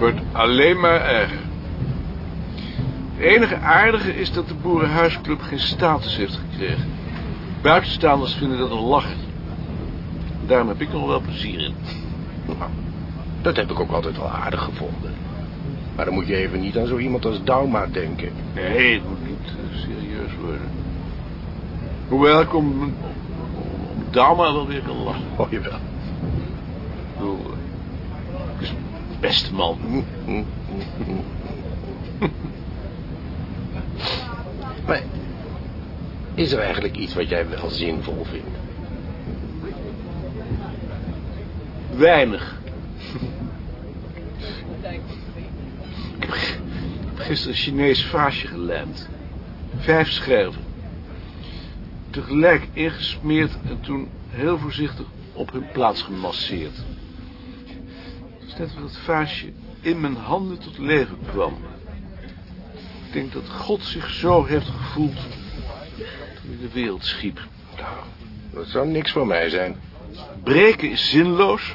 wordt alleen maar erger. Het enige aardige is dat de Boerenhuisclub geen status heeft gekregen. Buitenstaanders vinden dat een lachen. Daarom heb ik nog wel plezier in. Nou, dat heb ik ook altijd wel aardig gevonden. Maar dan moet je even niet aan zo iemand als Dauma denken. Nee, het moet niet eh, serieus worden. Hoewel ik om, om, om Dauma wel weer kan lachen. Oh, jawel. Ik bedoel, eh, het is een beste man. Maar is er eigenlijk iets wat jij wel zinvol vindt? Weinig. ik heb gisteren een Chinees vaasje gelijmd. Vijf scherven. Tegelijk ingesmeerd en toen heel voorzichtig op hun plaats gemasseerd. Net of het vaasje in mijn handen tot leven kwam. Ik denk dat God zich zo heeft gevoeld toen hij de wereld schiep. Nou, dat zou niks voor mij zijn. Breken is zinloos,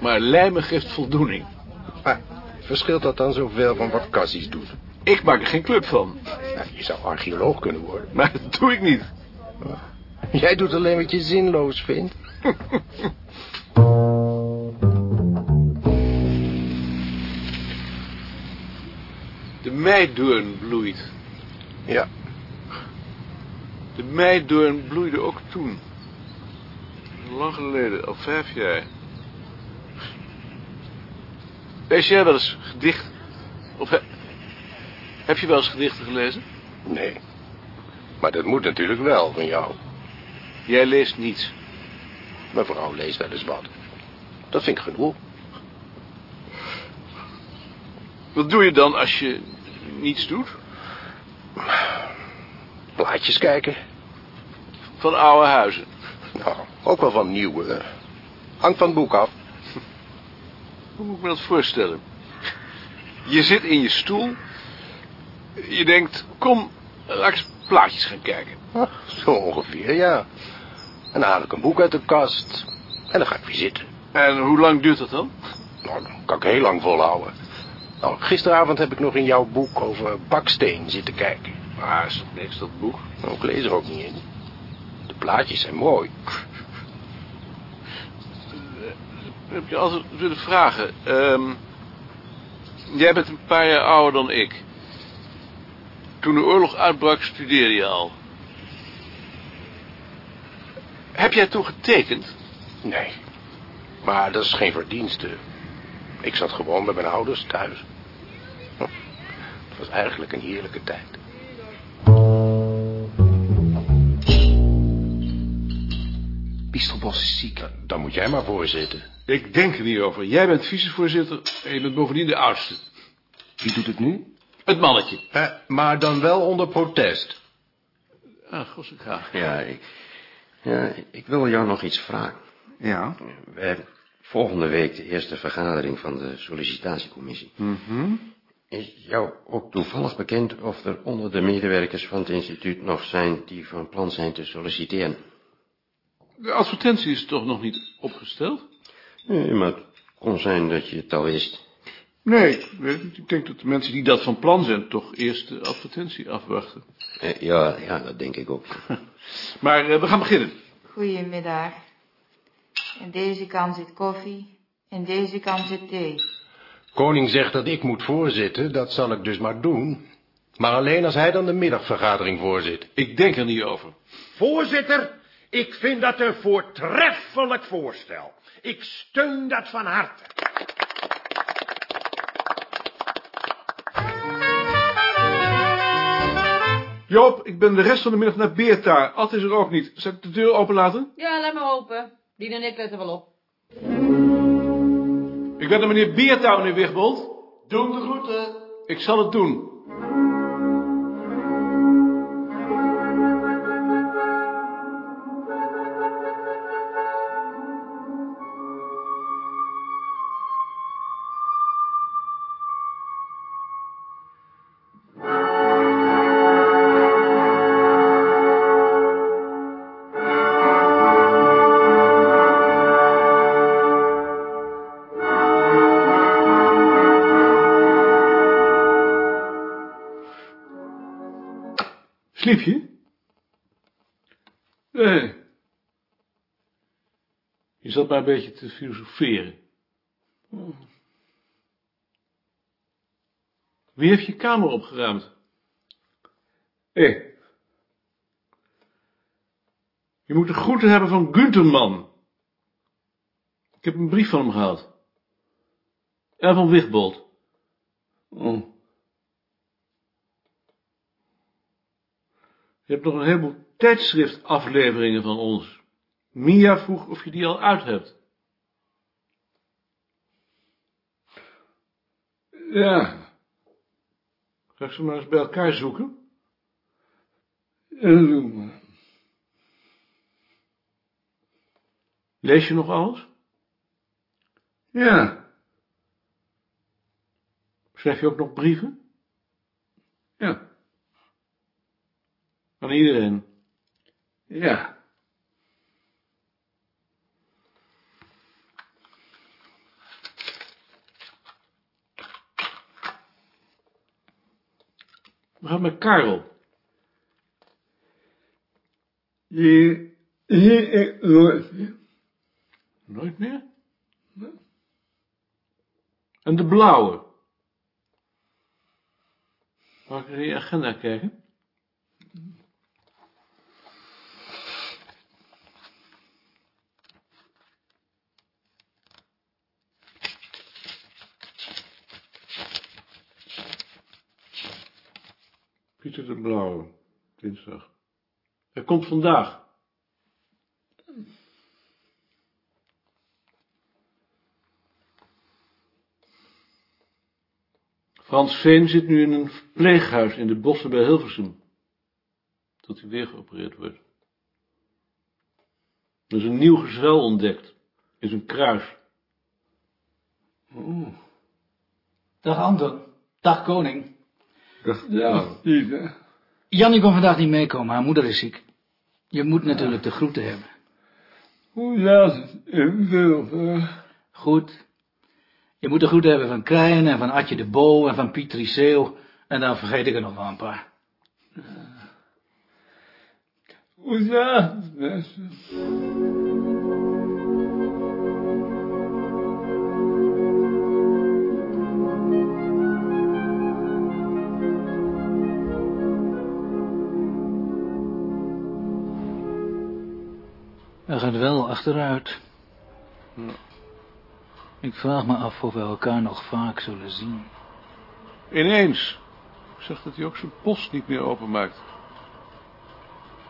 maar lijmen geeft voldoening. Maar verschilt dat dan zoveel van wat Cassis doet? Ik maak er geen club van, Nou, je zou archeoloog kunnen worden. maar dat doe ik niet. Jij doet alleen wat je zinloos vindt. meidoorn bloeit. Ja, De meidoorn bloeide ook toen. Lang geleden, al vijf jaar. Lees jij wel eens gedicht? Of he- heb je wel eens gedichten gelezen? nee. Maar dat moet natuurlijk wel van jou. Jij leest niets. Mijn vrouw leest wel eens wat. Dat vind ik genoeg. Wat doe je dan als je niets doet? Plaatjes kijken. Van oude huizen. Nou, ook wel van nieuwe. Hangt van het boek af. Hoe moet ik me dat voorstellen? Je zit in je stoel. Je denkt, kom, laat eens plaatjes gaan kijken. Ah, Zo ongeveer, ja. En dan haal ik een boek uit de kast. En dan ga ik weer zitten. En hoe lang duurt dat dan? Nou, dan kan ik heel lang volhouden. Nou, gisteravond heb ik nog in jouw boek over baksteen zitten kijken. Maar is dat niks, dat boek? Nou, ik lees er ook niet in. De plaatjes zijn mooi. heb je altijd willen vragen. Ehm, jij bent een paar jaar ouder dan ik. Toen de oorlog uitbrak, studeerde je al. Heb jij toen getekend? Nee. Maar dat is geen verdienste. Ik zat gewoon bij mijn ouders thuis. Het was eigenlijk een heerlijke tijd. Pistelbos is ziek. Dan moet jij maar voorzitten. Ik denk er niet over. Jij bent vicevoorzitter en je bent bovendien de oudste. Wie doet het nu? Het mannetje. Eh, maar dan wel onder protest. Ah, Gosseka. Ja, ik, ja, ik wil jou nog iets vragen. Ja. We hebben volgende week de eerste vergadering van de sollicitatiecommissie. Is jou ook toevallig bekend of er onder de medewerkers van het instituut nog zijn die van plan zijn te solliciteren? De advertentie is toch nog niet opgesteld? Nee, maar het kon zijn dat je het al wist. Nee. Ik denk dat de mensen die dat van plan zijn... toch eerst de advertentie afwachten. Eh, ja, ja, dat denk ik ook. Maar eh, we gaan beginnen. Goedemiddag. In deze kan zit koffie, in deze kan zit thee. Koning zegt dat ik moet voorzitten, dat zal ik dus maar doen. Maar alleen als hij dan de middagvergadering voorzit. Ik denk er niet over. Voorzitter, ik vind dat een voortreffelijk voorstel. Ik steun dat van harte. Joop, ik ben de rest van de middag naar Beerta. Ad is er ook niet. Zal ik de deur openlaten? Ja, laat maar open. Die en ik letten wel op. Ik ben naar meneer Beerta, meneer Wigbold. Doe de groeten. Ik zal het doen. Zat maar een beetje te filosoferen. Wie heeft je kamer opgeruimd? Ik. Je moet de groeten hebben van Gunterman. Ik heb een brief van hem gehad. En van Wigbold. Oh. Je hebt nog een heleboel tijdschriftafleveringen van ons. Mia vroeg of je die al uit hebt. Ja. Ga ze maar eens bij elkaar zoeken? Ja, doe maar. Lees je nog alles? Ja. Schrijf je ook nog brieven? Ja. Aan iedereen? Ja. We gaan met Karel. Je, je, ik, nooit meer. Nooit meer? En de blauwe? Mag ik in je agenda kijken? Blauwe, dinsdag. Hij komt vandaag. Frans Veen zit nu in een verpleeghuis in de bossen bij Hilversum. Tot hij weer geopereerd wordt. Er is een nieuw gezel ontdekt. In zijn kruis. Dag Anton. Dag koning. Ja, Pieter. Jannie kon vandaag niet meekomen, haar moeder is ziek. Je moet natuurlijk de groeten hebben. Hoe laat het in Wilver? Goed. Je moet de groeten hebben van Krijn en van Atje de Bo en van Piet Triceo. En dan vergeet ik er nog wel een paar. Hoe laat het, Hij gaat wel achteruit. Ik vraag me af of we elkaar nog vaak zullen zien. Ineens. Ik zag dat hij ook zijn post niet meer openmaakt.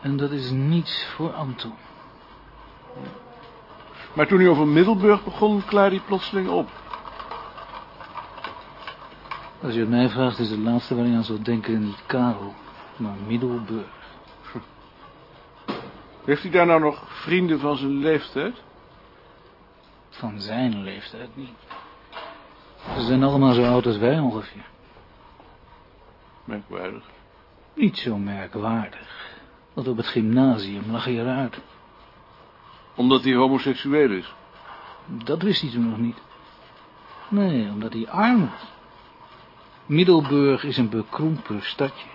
En dat is niets voor Anton. Maar toen hij over Middelburg begon, klaarde hij plotseling op. Als je het mij vraagt, is het laatste waar je aan zou denken niet Karel, maar Middelburg. Heeft hij daar nou nog vrienden van zijn leeftijd? Van zijn leeftijd niet. Ze zijn allemaal zo oud als wij ongeveer. Merkwaardig. Niet zo merkwaardig. Want op het gymnasium lag hij eruit. Omdat hij homoseksueel is. Dat wist hij toen nog niet. Nee, omdat hij arm was. Middelburg is een bekrompen stadje.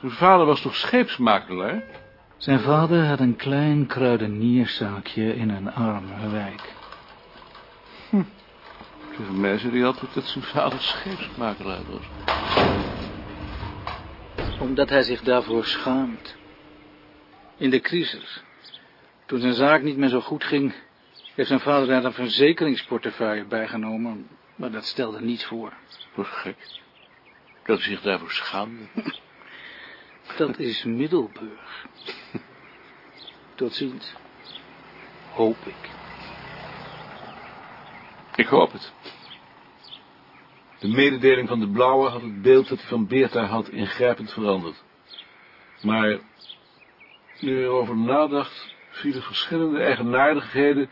Zijn vader was toch scheepsmakelaar? Zijn vader had een klein kruidenierszaakje in een arme wijk. Tegen mij zei hij altijd dat zijn vader scheepsmakelaar was. Omdat hij zich daarvoor schaamt. In de crisis, toen zijn zaak niet meer zo goed ging, heeft zijn vader daar een verzekeringsportefeuille bijgenomen, maar dat stelde niets voor. Wat gek. Dat hij zich daarvoor schaamde. Dat is Middelburg. Tot ziens. Hoop ik. Ik hoop het. De mededeling van de Blauwe had het beeld dat hij van Beerta had ingrijpend veranderd. Maar nu erover nadacht, vielen verschillende eigenaardigheden,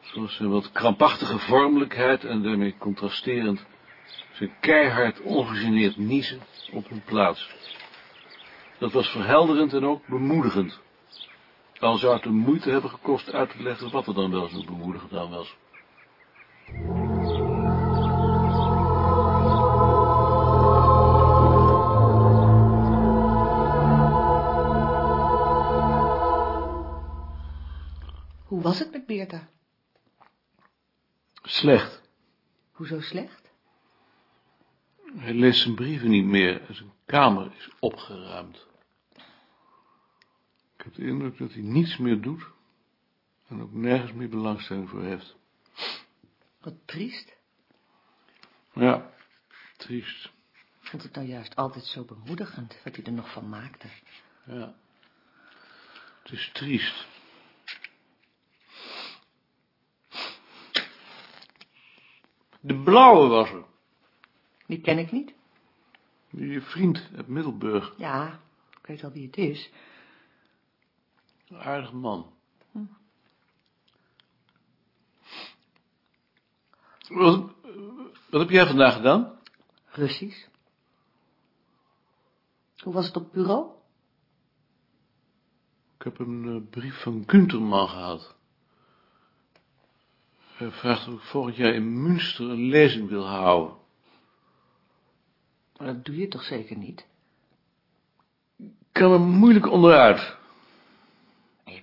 zoals zijn wat krampachtige vormelijkheid en daarmee contrasterend zijn keihard ongegeneerd niezen op hun plaats. Dat was verhelderend en ook bemoedigend. Al zou het de moeite hebben gekost uit te leggen wat er dan wel zo bemoedigend aan was. Hoe was het met Beerta? Slecht. Hoezo slecht? Hij leest zijn brieven niet meer en zijn kamer is opgeruimd. Ik heb de indruk dat hij niets meer doet en ook nergens meer belangstelling voor heeft. Wat triest. Ja, triest. Ik vond het nou juist altijd zo bemoedigend wat hij er nog van maakte. Ja. Het is triest. De blauwe was er. Die ken ik niet. Je vriend uit Middelburg. Ja, ik weet wel wie het is. Een aardige man. Wat, wat heb jij vandaag gedaan? Russisch. Hoe was het op het bureau? Ik heb een eh, brief van Gunterman gehad. Hij vraagt of ik volgend jaar in Münster een lezing wil houden. Maar dat doe je toch zeker niet? Ik kan er moeilijk onderuit.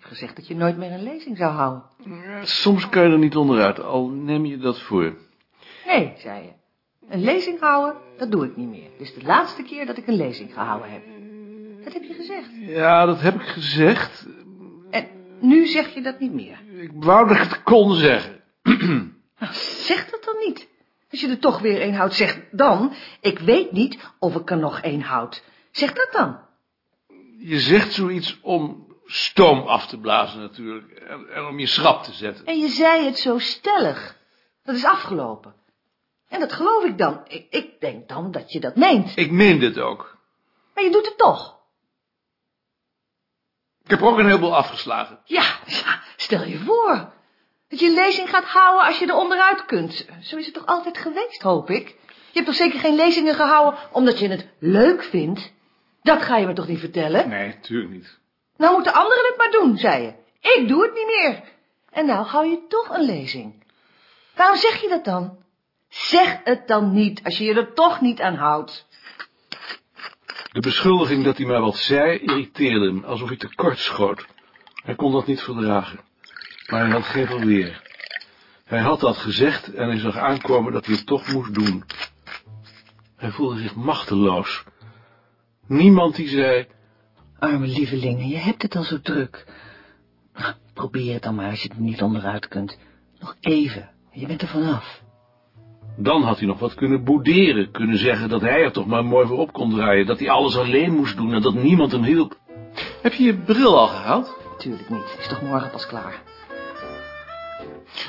Hebt gezegd dat je nooit meer een lezing zou houden. Ja, Soms kan je er niet onderuit, al neem je dat voor. Nee, zei je. Een lezing houden, dat doe ik niet meer. Dit is de laatste keer dat ik een lezing gehouden heb. Dat heb je gezegd. Ja, dat heb ik gezegd. En nu zeg je dat niet meer. Ik wou dat ik het kon zeggen. Nou, zeg dat dan niet. Als je er toch weer een houdt, zeg dan... Ik weet niet of ik er nog een houd. Zeg dat dan. Je zegt zoiets om stoom af te blazen natuurlijk. En, en om je schrap te zetten. En je zei het zo stellig. Dat is afgelopen. En dat geloof ik dan. Ik, ik denk dan dat je dat meent. Ik meen dit ook. Maar je doet het toch. Ik heb ook een heleboel afgeslagen. Ja, ja, stel je voor. Dat je een lezing gaat houden als je er onderuit kunt. Zo is het toch altijd geweest, hoop ik. Je hebt toch zeker geen lezingen gehouden omdat je het leuk vindt? Dat ga je me toch niet vertellen? Nee, natuurlijk niet. Nou moeten anderen het maar doen, zei je. Ik doe het niet meer. En nou hou je toch een lezing. Waarom zeg je dat dan? Zeg het dan niet, als je je er toch niet aan houdt. De beschuldiging dat hij mij wat zei, irriteerde hem, alsof hij tekort schoot. Hij kon dat niet verdragen. Maar hij had geen verweer. Hij had dat gezegd en hij zag aankomen dat hij het toch moest doen. Hij voelde zich machteloos. Niemand die zei, Arme lievelingen, je hebt het al zo druk. Nou, probeer het dan maar als je er niet onderuit kunt. Nog even, je bent er vanaf. dan had hij nog wat kunnen boederen, kunnen zeggen dat hij er toch maar mooi voor op kon draaien, dat hij alles alleen moest doen en dat niemand hem hielp. Heb je je bril al gehaald? Tuurlijk niet, is toch morgen pas klaar.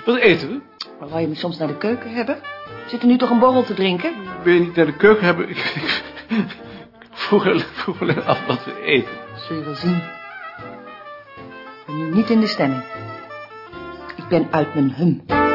Wat eten we? Maar wou je me soms naar de keuken hebben? Zit er nu toch een borrel te drinken? Wil je niet naar de keuken hebben? Ik, ik, ik vroeg, alleen- vroeg alleen af wat we eten. Zul je wel zien. Ben nu niet in de stemming. Ik ben uit mijn hum.